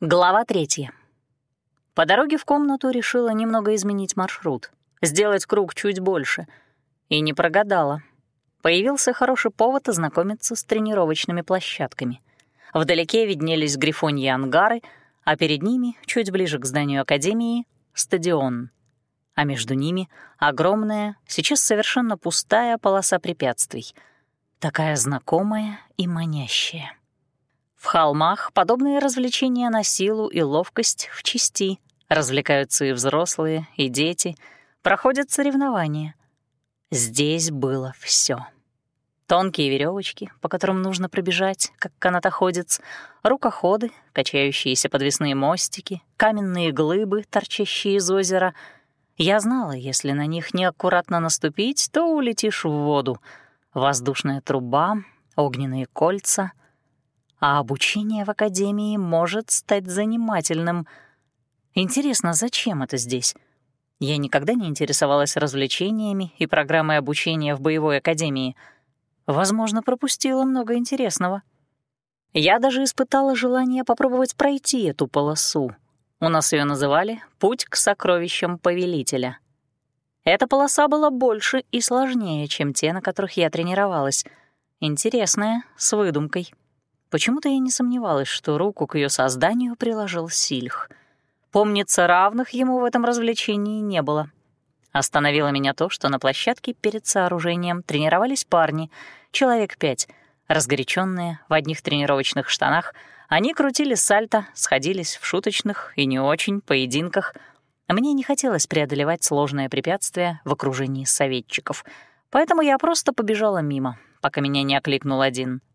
Глава третья. По дороге в комнату решила немного изменить маршрут, сделать круг чуть больше. И не прогадала. Появился хороший повод ознакомиться с тренировочными площадками. Вдалеке виднелись грифоньи ангары, а перед ними, чуть ближе к зданию Академии, стадион. А между ними огромная, сейчас совершенно пустая полоса препятствий. Такая знакомая и манящая. В холмах подобные развлечения на силу и ловкость в части. Развлекаются и взрослые, и дети. Проходят соревнования. Здесь было все. Тонкие веревочки, по которым нужно пробежать, как канатоходец, рукоходы, качающиеся подвесные мостики, каменные глыбы, торчащие из озера. Я знала, если на них неаккуратно наступить, то улетишь в воду. Воздушная труба, огненные кольца — а обучение в академии может стать занимательным. Интересно, зачем это здесь? Я никогда не интересовалась развлечениями и программой обучения в боевой академии. Возможно, пропустила много интересного. Я даже испытала желание попробовать пройти эту полосу. У нас ее называли «Путь к сокровищам повелителя». Эта полоса была больше и сложнее, чем те, на которых я тренировалась. Интересная, с выдумкой — Почему-то я не сомневалась, что руку к ее созданию приложил Сильх. Помнится, равных ему в этом развлечении не было. Остановило меня то, что на площадке перед сооружением тренировались парни, человек пять, разгоряченные в одних тренировочных штанах. Они крутили сальто, сходились в шуточных и не очень поединках. Мне не хотелось преодолевать сложное препятствие в окружении советчиков, поэтому я просто побежала мимо, пока меня не окликнул один —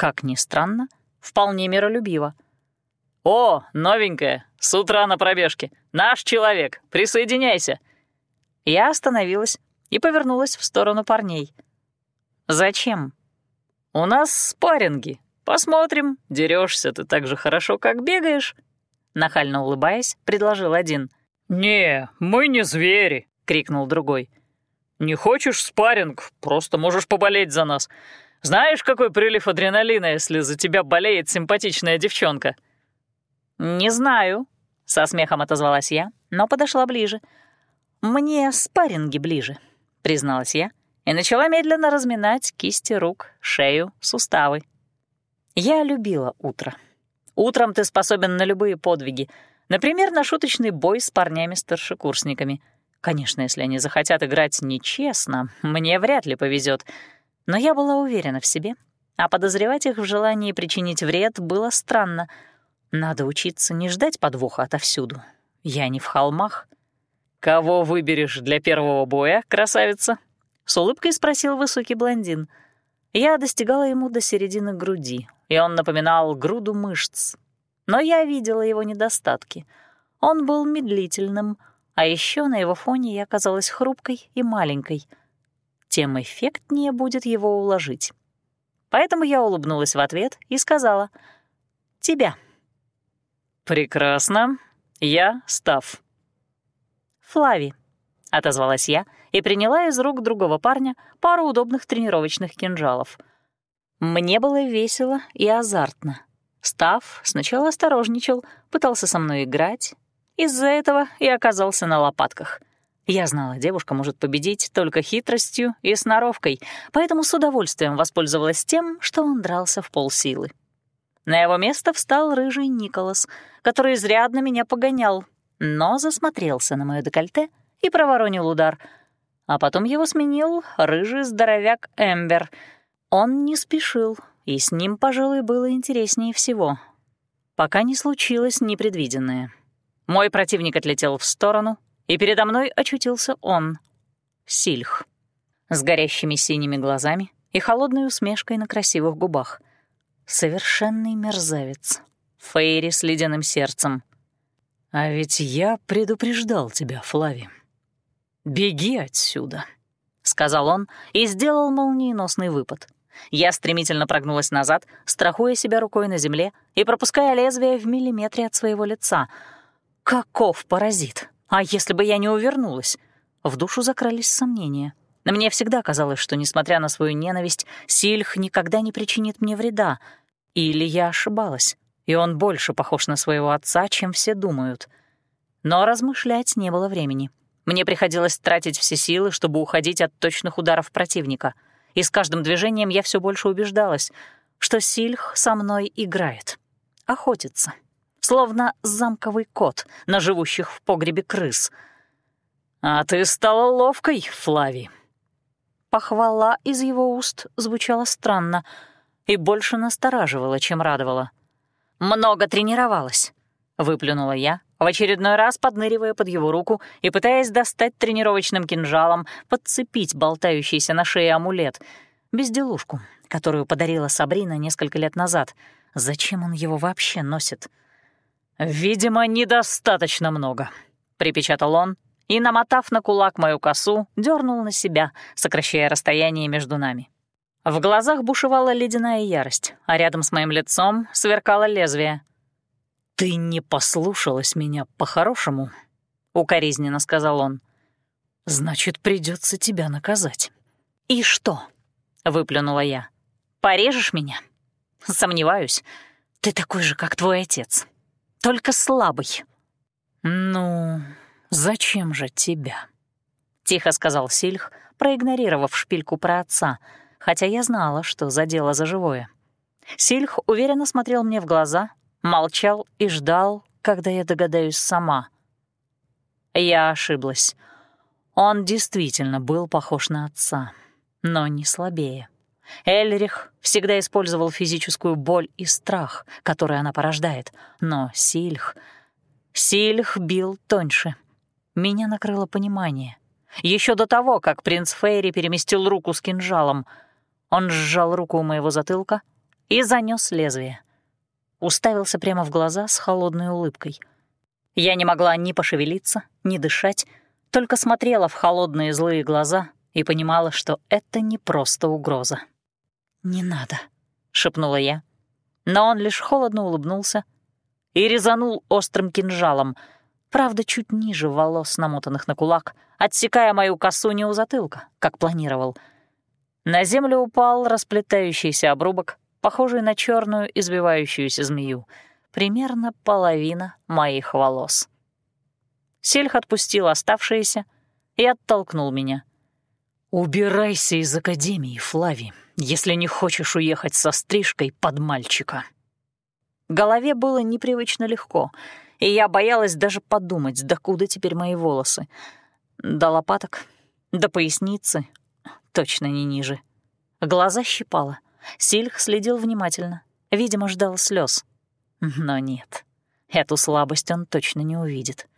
как ни странно, вполне миролюбиво. «О, новенькая, с утра на пробежке. Наш человек, присоединяйся!» Я остановилась и повернулась в сторону парней. «Зачем?» «У нас спарринги. Посмотрим, дерешься ты так же хорошо, как бегаешь». Нахально улыбаясь, предложил один. «Не, мы не звери!» — крикнул другой. «Не хочешь спарринг? Просто можешь поболеть за нас. Знаешь, какой прилив адреналина, если за тебя болеет симпатичная девчонка?» «Не знаю», — со смехом отозвалась я, но подошла ближе. «Мне спарринги ближе», — призналась я, и начала медленно разминать кисти рук, шею, суставы. Я любила утро. Утром ты способен на любые подвиги, например, на шуточный бой с парнями-старшекурсниками. Конечно, если они захотят играть нечестно, мне вряд ли повезет — но я была уверена в себе, а подозревать их в желании причинить вред было странно. Надо учиться не ждать подвоха отовсюду. Я не в холмах. «Кого выберешь для первого боя, красавица?» — с улыбкой спросил высокий блондин. Я достигала ему до середины груди, и он напоминал груду мышц. Но я видела его недостатки. Он был медлительным, а еще на его фоне я казалась хрупкой и маленькой — тем эффектнее будет его уложить. Поэтому я улыбнулась в ответ и сказала «Тебя». «Прекрасно. Я Став». «Флави», — отозвалась я и приняла из рук другого парня пару удобных тренировочных кинжалов. Мне было весело и азартно. Став сначала осторожничал, пытался со мной играть. Из-за этого и оказался на лопатках — я знала, девушка может победить только хитростью и сноровкой, поэтому с удовольствием воспользовалась тем, что он дрался в полсилы. На его место встал рыжий Николас, который изрядно меня погонял, но засмотрелся на моё декольте и проворонил удар. А потом его сменил рыжий здоровяк Эмбер. Он не спешил, и с ним, пожалуй, было интереснее всего. Пока не случилось непредвиденное. Мой противник отлетел в сторону, и передо мной очутился он, Сильх, с горящими синими глазами и холодной усмешкой на красивых губах. Совершенный мерзавец, Фейри с ледяным сердцем. «А ведь я предупреждал тебя, Флави. Беги отсюда», — сказал он и сделал молниеносный выпад. Я стремительно прогнулась назад, страхуя себя рукой на земле и пропуская лезвие в миллиметре от своего лица. «Каков паразит!» А если бы я не увернулась? В душу закрались сомнения. Но мне всегда казалось, что, несмотря на свою ненависть, Сильх никогда не причинит мне вреда. Или я ошибалась, и он больше похож на своего отца, чем все думают. Но размышлять не было времени. Мне приходилось тратить все силы, чтобы уходить от точных ударов противника, и с каждым движением я все больше убеждалась, что Сильх со мной играет, охотится, словно замковый кот на живущих в погребе крыс. «А ты стала ловкой, Флави», Похвала из его уст звучала странно и больше настораживала, чем радовала. «Много тренировалась», — выплюнула я, в очередной раз подныривая под его руку и пытаясь достать тренировочным кинжалом, подцепить болтающийся на шее амулет, безделушку, которую подарила Сабрина несколько лет назад. Зачем он его вообще носит? «Видимо, недостаточно много», — припечатал он, и, намотав на кулак мою косу, дернул на себя, сокращая расстояние между нами. В глазах бушевала ледяная ярость, а рядом с моим лицом сверкало лезвие. «Ты не послушалась меня по-хорошему», — укоризненно сказал он. «Значит, придется тебя наказать». «И что?» — выплюнула я. «Порежешь меня?» «Сомневаюсь. Ты такой же, как твой отец. Только слабый». «Ну, «Зачем же тебя?» — тихо сказал Сильх, проигнорировав шпильку про отца, хотя я знала, что задело за живое. Сильх уверенно смотрел мне в глаза, молчал и ждал, когда я догадаюсь сама. Я ошиблась. Он действительно был похож на отца, но не слабее. Эльрих всегда использовал физическую боль и страх, который она порождает, но Сильх... Сильх бил тоньше — меня накрыло понимание. Еще до того, как принц Фейри переместил руку с кинжалом, он сжал руку у моего затылка и занес лезвие. Уставился прямо в глаза с холодной улыбкой. Я не могла ни пошевелиться, ни дышать, только смотрела в холодные злые глаза и понимала, что это не просто угроза. «Не надо», — шепнула я. Но он лишь холодно улыбнулся и резанул острым кинжалом — правда, чуть ниже волос, намотанных на кулак, отсекая мою косу не у затылка, как планировал. На землю упал расплетающийся обрубок, похожий на черную избивающуюся змею, примерно половина моих волос. Сельх отпустил оставшиеся и оттолкнул меня. «Убирайся из Академии, Флави, если не хочешь уехать со стрижкой под мальчика». Голове было непривычно легко — и я боялась даже подумать, докуда теперь мои волосы. До лопаток, до поясницы, точно не ниже. Глаза щипало. Сильх следил внимательно, видимо, ждал слез. Но нет, эту слабость он точно не увидит.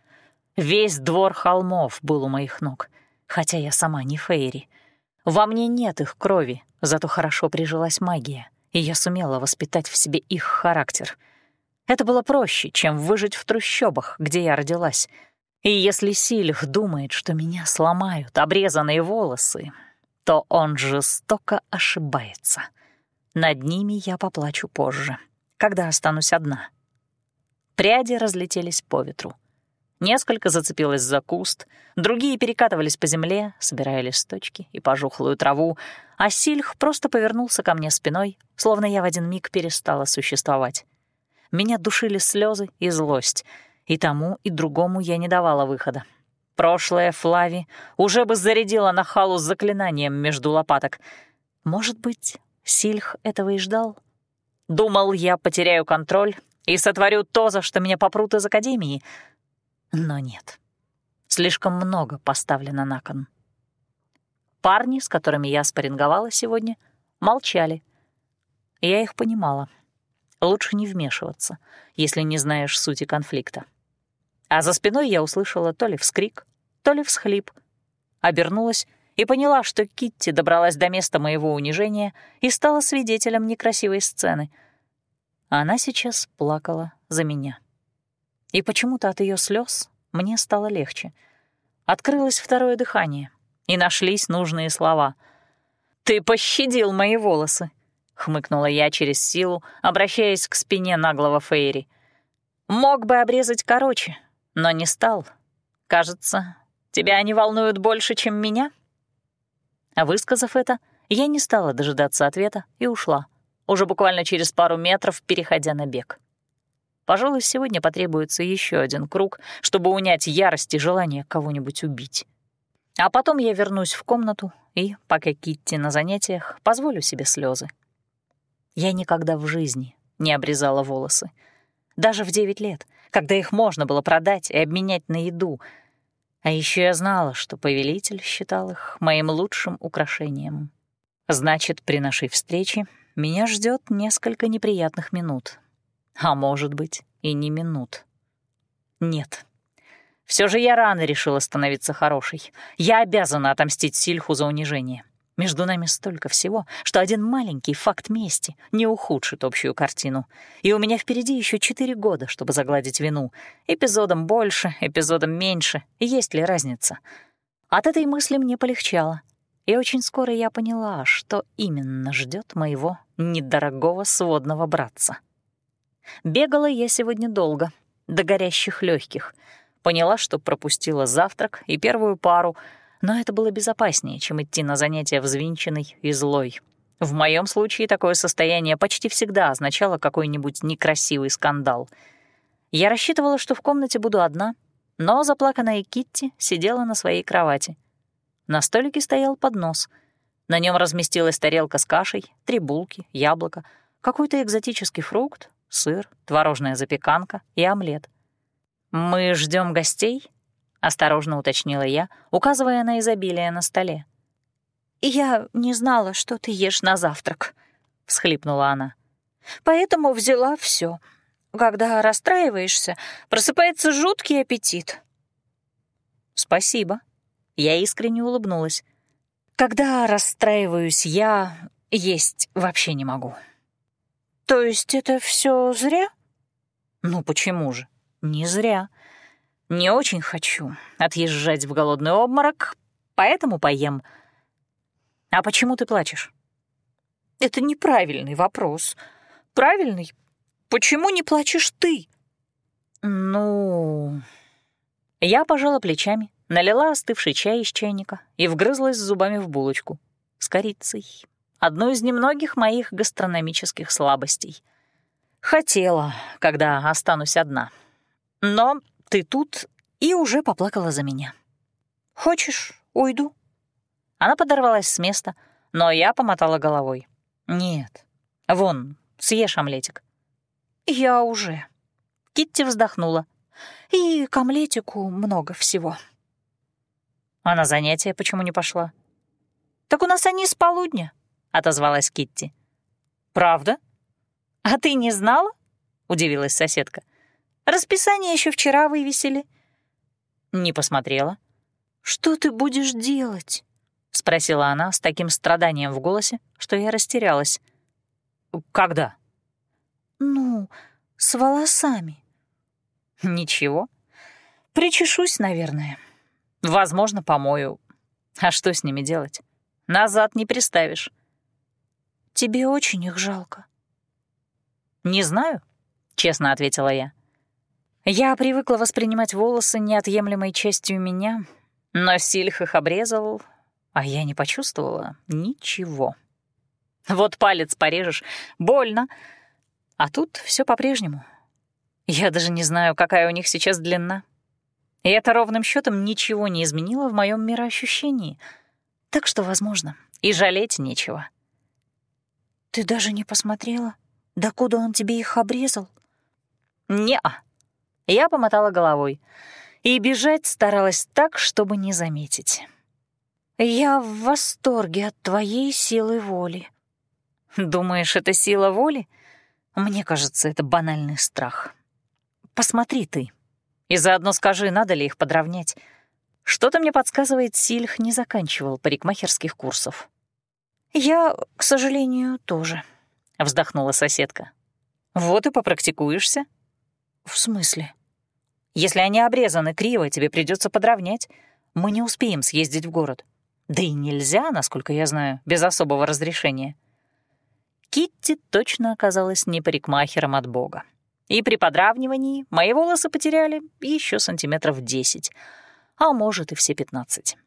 Весь двор холмов был у моих ног, хотя я сама не Фейри. Во мне нет их крови, зато хорошо прижилась магия, и я сумела воспитать в себе их характер — это было проще, чем выжить в трущобах, где я родилась. И если Сильх думает, что меня сломают обрезанные волосы, то он жестоко ошибается. Над ними я поплачу позже, когда останусь одна. Пряди разлетелись по ветру. Несколько зацепилось за куст, другие перекатывались по земле, собирая листочки и пожухлую траву, а Сильх просто повернулся ко мне спиной, словно я в один миг перестала существовать. Меня душили слезы и злость, и тому, и другому я не давала выхода. Прошлое Флави уже бы зарядила на халу с заклинанием между лопаток. Может быть, Сильх этого и ждал? Думал, я потеряю контроль и сотворю то, за что меня попрут из Академии. Но нет. Слишком много поставлено на кон. Парни, с которыми я спарринговала сегодня, молчали. Я их понимала — лучше не вмешиваться, если не знаешь сути конфликта. А за спиной я услышала то ли вскрик, то ли всхлип. Обернулась и поняла, что Китти добралась до места моего унижения и стала свидетелем некрасивой сцены. Она сейчас плакала за меня. И почему-то от ее слез мне стало легче. Открылось второе дыхание, и нашлись нужные слова. «Ты пощадил мои волосы», — хмыкнула я через силу, обращаясь к спине наглого Фейри. «Мог бы обрезать короче, но не стал. Кажется, тебя они волнуют больше, чем меня?» А высказав это, я не стала дожидаться ответа и ушла, уже буквально через пару метров переходя на бег. Пожалуй, сегодня потребуется еще один круг, чтобы унять ярость и желание кого-нибудь убить. А потом я вернусь в комнату и, пока Китти на занятиях, позволю себе слезы. Я никогда в жизни не обрезала волосы. Даже в 9 лет, когда их можно было продать и обменять на еду. А еще я знала, что повелитель считал их моим лучшим украшением. Значит, при нашей встрече меня ждет несколько неприятных минут, а может быть, и не минут. Нет. Все же я рано решила становиться хорошей. Я обязана отомстить Сильху за унижение. Между нами столько всего, что один маленький факт мести не ухудшит общую картину. И у меня впереди еще четыре года, чтобы загладить вину. Эпизодом больше, эпизодом меньше. Есть ли разница? От этой мысли мне полегчало. И очень скоро я поняла, что именно ждет моего недорогого сводного братца. Бегала я сегодня долго, до горящих легких. Поняла, что пропустила завтрак и первую пару, но это было безопаснее, чем идти на занятия взвинченной и злой. В моем случае такое состояние почти всегда означало какой-нибудь некрасивый скандал. Я рассчитывала, что в комнате буду одна, но заплаканная Китти сидела на своей кровати. На столике стоял поднос. На нем разместилась тарелка с кашей, три булки, яблоко, какой-то экзотический фрукт, сыр, творожная запеканка и омлет. «Мы ждем гостей?» — осторожно уточнила я, указывая на изобилие на столе. «Я не знала, что ты ешь на завтрак», — всхлипнула она. «Поэтому взяла все. Когда расстраиваешься, просыпается жуткий аппетит». «Спасибо». Я искренне улыбнулась. «Когда расстраиваюсь я, есть вообще не могу». «То есть это все зря?» «Ну почему же? Не зря. Не очень хочу отъезжать в голодный обморок, поэтому поем. А почему ты плачешь?» «Это неправильный вопрос. Правильный? Почему не плачешь ты?» «Ну...» Я пожала плечами, налила остывший чай из чайника и вгрызлась зубами в булочку с корицей одну из немногих моих гастрономических слабостей. Хотела, когда останусь одна. Но ты тут и уже поплакала за меня. Хочешь, уйду? Она подорвалась с места, но я помотала головой. Нет. Вон, съешь омлетик. Я уже. Китти вздохнула. И к омлетику много всего. А на занятия почему не пошла? Так у нас они с полудня отозвалась Китти. «Правда? А ты не знала?» — удивилась соседка. «Расписание еще вчера вывесили». Не посмотрела. «Что ты будешь делать?» — спросила она с таким страданием в голосе, что я растерялась. «Когда?» «Ну, с волосами». «Ничего. Причешусь, наверное. Возможно, помою. А что с ними делать? Назад не приставишь». Тебе очень их жалко». «Не знаю», — честно ответила я. Я привыкла воспринимать волосы неотъемлемой частью меня, но Сильх их обрезал, а я не почувствовала ничего. Вот палец порежешь, больно, а тут все по-прежнему. Я даже не знаю, какая у них сейчас длина. И это ровным счетом ничего не изменило в моем мироощущении. Так что, возможно, и жалеть нечего. «Ты даже не посмотрела, докуда он тебе их обрезал?» «Не-а». Я помотала головой и бежать старалась так, чтобы не заметить. «Я в восторге от твоей силы воли». «Думаешь, это сила воли?» Мне кажется, это банальный страх. Посмотри ты. И заодно скажи, надо ли их подровнять. Что-то мне подсказывает, Сильх не заканчивал парикмахерских курсов. «Я, к сожалению, тоже», — вздохнула соседка. «Вот и попрактикуешься». «В смысле?» «Если они обрезаны криво, тебе придется подровнять. Мы не успеем съездить в город. Да и нельзя, насколько я знаю, без особого разрешения». Китти точно оказалась не парикмахером от бога. И при подравнивании мои волосы потеряли еще сантиметров десять, а может и все пятнадцать.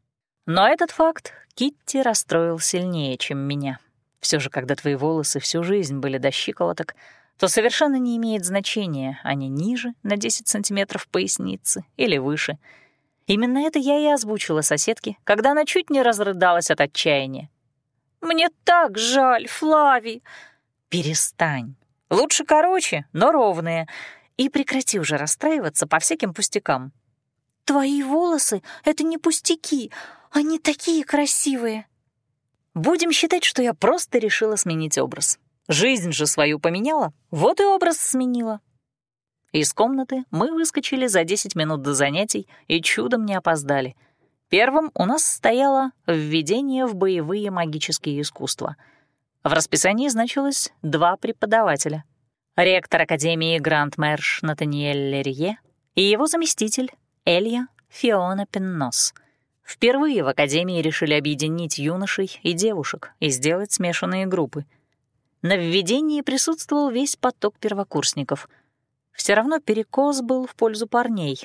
Но этот факт Китти расстроил сильнее, чем меня. Все же, когда твои волосы всю жизнь были до щиколоток, то совершенно не имеет значения, они ниже на 10 сантиметров поясницы или выше. Именно это я и озвучила соседке, когда она чуть не разрыдалась от отчаяния. «Мне так жаль, Флави!» «Перестань. Лучше короче, но ровные. И прекрати уже расстраиваться по всяким пустякам». «Твои волосы — это не пустяки, они такие красивые!» Будем считать, что я просто решила сменить образ. Жизнь же свою поменяла, вот и образ сменила. Из комнаты мы выскочили за 10 минут до занятий и чудом не опоздали. Первым у нас стояло введение в боевые магические искусства. В расписании значилось два преподавателя. Ректор Академии Гранд Мэрш Натаниэль Лерье и его заместитель Элья Фиона Пеннос — Впервые в Академии решили объединить юношей и девушек и сделать смешанные группы. На введении присутствовал весь поток первокурсников. Все равно перекос был в пользу парней.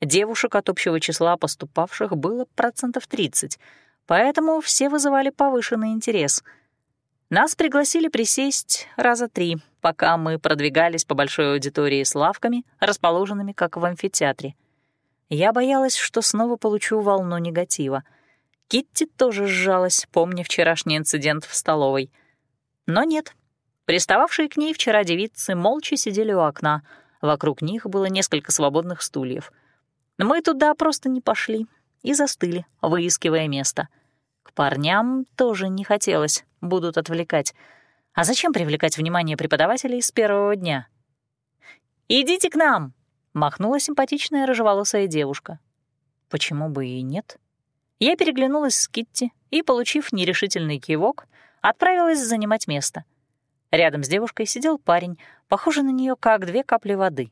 Девушек от общего числа поступавших было процентов 30, поэтому все вызывали повышенный интерес. Нас пригласили присесть раза три, пока мы продвигались по большой аудитории с лавками, расположенными как в амфитеатре. Я боялась, что снова получу волну негатива. Китти тоже сжалась, помня вчерашний инцидент в столовой. Но нет. Пристававшие к ней вчера девицы молча сидели у окна. Вокруг них было несколько свободных стульев. Мы туда просто не пошли и застыли, выискивая место. К парням тоже не хотелось, будут отвлекать. А зачем привлекать внимание преподавателей с первого дня? «Идите к нам!» Махнула симпатичная рыжеволосая девушка. Почему бы и нет? Я переглянулась с Китти и, получив нерешительный кивок, отправилась занимать место. Рядом с девушкой сидел парень, похожий на нее как две капли воды.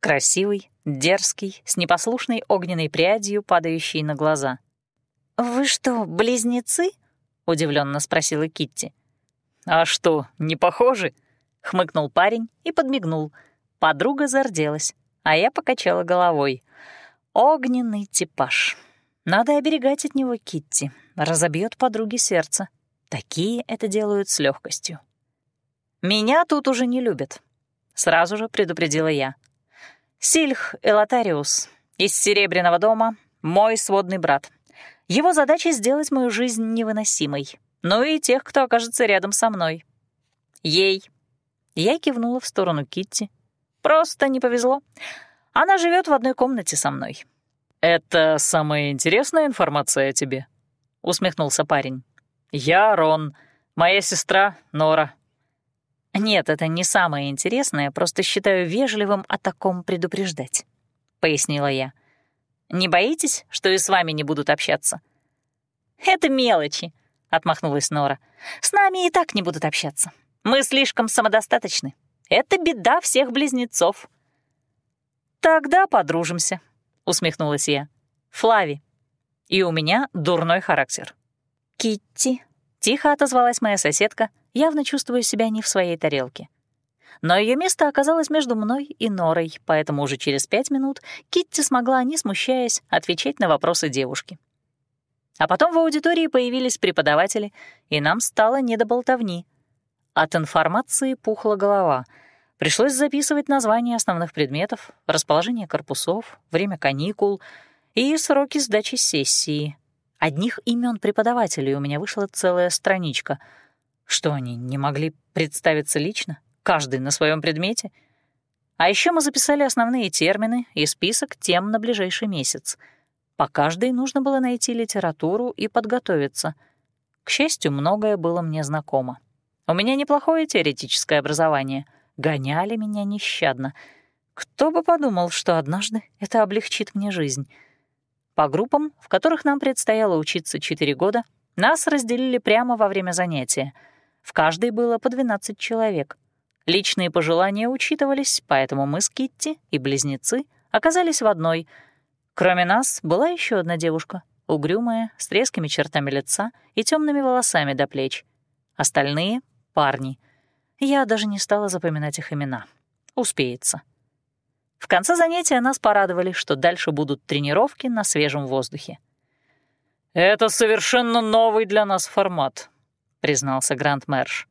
Красивый, дерзкий, с непослушной огненной прядью, падающей на глаза. «Вы что, близнецы?» — удивленно спросила Китти. «А что, не похожи?» — хмыкнул парень и подмигнул. Подруга зарделась а я покачала головой. Огненный типаж. Надо оберегать от него Китти. Разобьет подруге сердце. Такие это делают с легкостью. «Меня тут уже не любят», — сразу же предупредила я. «Сильх Элатариус из Серебряного дома — мой сводный брат. Его задача — сделать мою жизнь невыносимой. Ну и тех, кто окажется рядом со мной. Ей». Я кивнула в сторону Китти, Просто не повезло. Она живет в одной комнате со мной». «Это самая интересная информация о тебе», — усмехнулся парень. «Я Рон, моя сестра Нора». «Нет, это не самое интересное, просто считаю вежливым о таком предупреждать», — пояснила я. «Не боитесь, что и с вами не будут общаться?» «Это мелочи», — отмахнулась Нора. «С нами и так не будут общаться. Мы слишком самодостаточны. Это беда всех близнецов». «Тогда подружимся», — усмехнулась я. «Флави. И у меня дурной характер». «Китти», — тихо отозвалась моя соседка, явно чувствуя себя не в своей тарелке. Но ее место оказалось между мной и Норой, поэтому уже через пять минут Китти смогла, не смущаясь, отвечать на вопросы девушки. А потом в аудитории появились преподаватели, и нам стало не до болтовни — от информации пухла голова. Пришлось записывать названия основных предметов, расположение корпусов, время каникул и сроки сдачи сессии. Одних имен преподавателей у меня вышла целая страничка. Что они, не могли представиться лично? Каждый на своем предмете? А еще мы записали основные термины и список тем на ближайший месяц. По каждой нужно было найти литературу и подготовиться. К счастью, многое было мне знакомо. У меня неплохое теоретическое образование. Гоняли меня нещадно. Кто бы подумал, что однажды это облегчит мне жизнь. По группам, в которых нам предстояло учиться 4 года, нас разделили прямо во время занятия. В каждой было по 12 человек. Личные пожелания учитывались, поэтому мы с Китти и близнецы оказались в одной. Кроме нас была еще одна девушка, угрюмая, с резкими чертами лица и темными волосами до плеч. Остальные парни. Я даже не стала запоминать их имена. Успеется. В конце занятия нас порадовали, что дальше будут тренировки на свежем воздухе. «Это совершенно новый для нас формат», — признался Гранд Мэрш.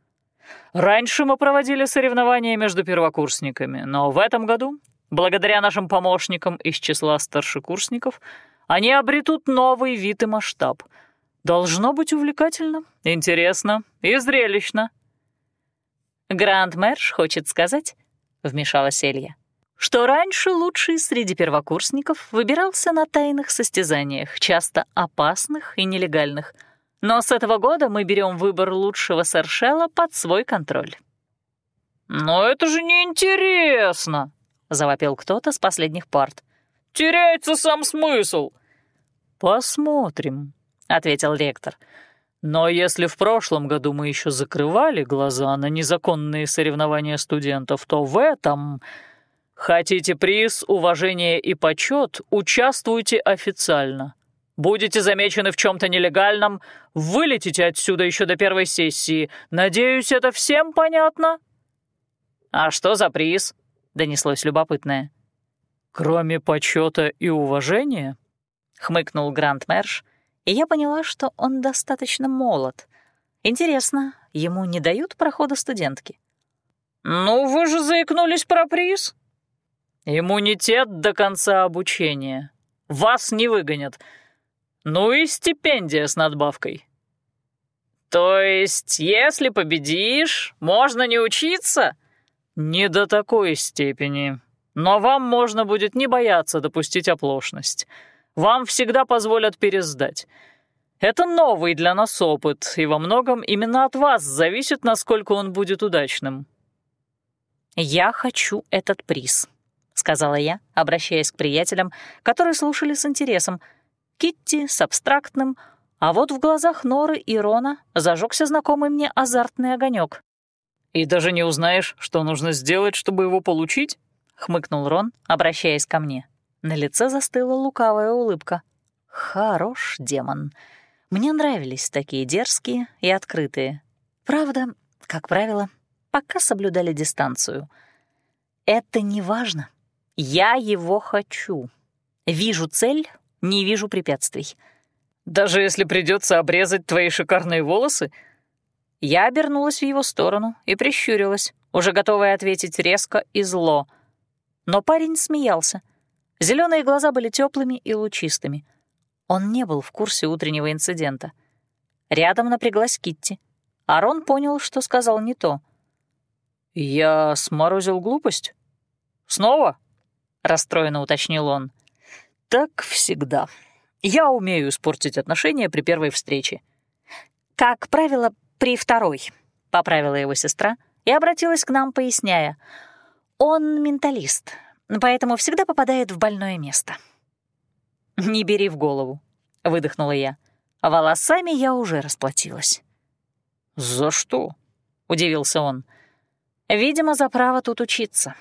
Раньше мы проводили соревнования между первокурсниками, но в этом году, благодаря нашим помощникам из числа старшекурсников, они обретут новый вид и масштаб. Должно быть увлекательно, интересно и зрелищно». «Гранд Мэрш хочет сказать», — вмешалась Элья, что раньше лучший среди первокурсников выбирался на тайных состязаниях, часто опасных и нелегальных. Но с этого года мы берем выбор лучшего сэршела под свой контроль. «Но это же неинтересно!» — завопил кто-то с последних парт. «Теряется сам смысл!» «Посмотрим», — ответил ректор. «Но если в прошлом году мы еще закрывали глаза на незаконные соревнования студентов, то в этом...» Хотите приз, уважение и почет, участвуйте официально. Будете замечены в чем-то нелегальном, вылетите отсюда еще до первой сессии. Надеюсь, это всем понятно?» «А что за приз?» — донеслось любопытное. «Кроме почета и уважения?» — хмыкнул Гранд Мэрш, и я поняла, что он достаточно молод. Интересно, ему не дают прохода студентки? «Ну, вы же заикнулись про приз», Иммунитет до конца обучения. Вас не выгонят. Ну и стипендия с надбавкой. То есть, если победишь, можно не учиться? Не до такой степени. Но вам можно будет не бояться допустить оплошность. Вам всегда позволят пересдать. Это новый для нас опыт, и во многом именно от вас зависит, насколько он будет удачным. Я хочу этот приз, сказала я, обращаясь к приятелям, которые слушали с интересом. Китти с абстрактным, а вот в глазах Норы и Рона зажегся знакомый мне азартный огонек. «И даже не узнаешь, что нужно сделать, чтобы его получить?» — хмыкнул Рон, обращаясь ко мне. На лице застыла лукавая улыбка. «Хорош демон. Мне нравились такие дерзкие и открытые. Правда, как правило, пока соблюдали дистанцию. Это не важно. Я его хочу. Вижу цель, не вижу препятствий. Даже если придется обрезать твои шикарные волосы? Я обернулась в его сторону и прищурилась, уже готовая ответить резко и зло. Но парень смеялся. Зеленые глаза были теплыми и лучистыми. Он не был в курсе утреннего инцидента. Рядом напряглась Китти. Арон понял, что сказал не то. «Я сморозил глупость? Снова?» расстроенно уточнил он. «Так всегда. Я умею испортить отношения при первой встрече». «Как правило, при второй», — поправила его сестра и обратилась к нам, поясняя. «Он менталист, поэтому всегда попадает в больное место». «Не бери в голову», — выдохнула я. «Волосами я уже расплатилась». «За что?» — удивился он. «Видимо, за право тут учиться».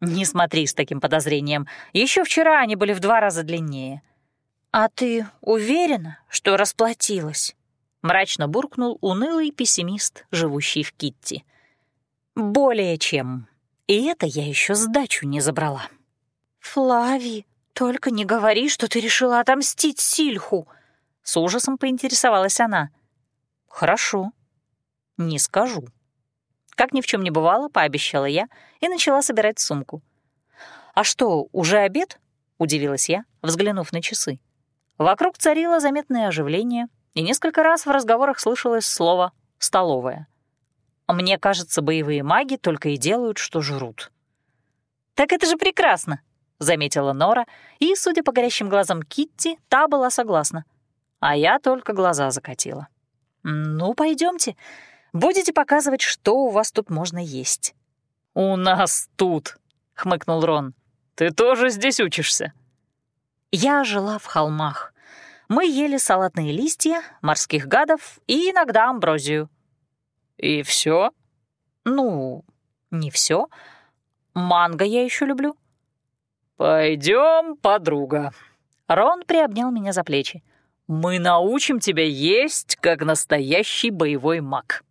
Не смотри с таким подозрением. Еще вчера они были в два раза длиннее. А ты уверена, что расплатилась? Мрачно буркнул унылый пессимист, живущий в Китти. Более чем. И это я еще сдачу не забрала. Флави, только не говори, что ты решила отомстить Сильху. С ужасом поинтересовалась она. Хорошо. Не скажу. Как ни в чем не бывало, пообещала я и начала собирать сумку. «А что, уже обед?» — удивилась я, взглянув на часы. Вокруг царило заметное оживление, и несколько раз в разговорах слышалось слово «столовая». Мне кажется, боевые маги только и делают, что жрут. «Так это же прекрасно!» — заметила Нора, и, судя по горящим глазам Китти, та была согласна. А я только глаза закатила. «Ну, пойдемте. Будете показывать, что у вас тут можно есть». «У нас тут», — хмыкнул Рон. «Ты тоже здесь учишься?» Я жила в холмах. Мы ели салатные листья, морских гадов и иногда амброзию. «И все? «Ну, не все. Манго я еще люблю». Пойдем, подруга». Рон приобнял меня за плечи. «Мы научим тебя есть, как настоящий боевой маг».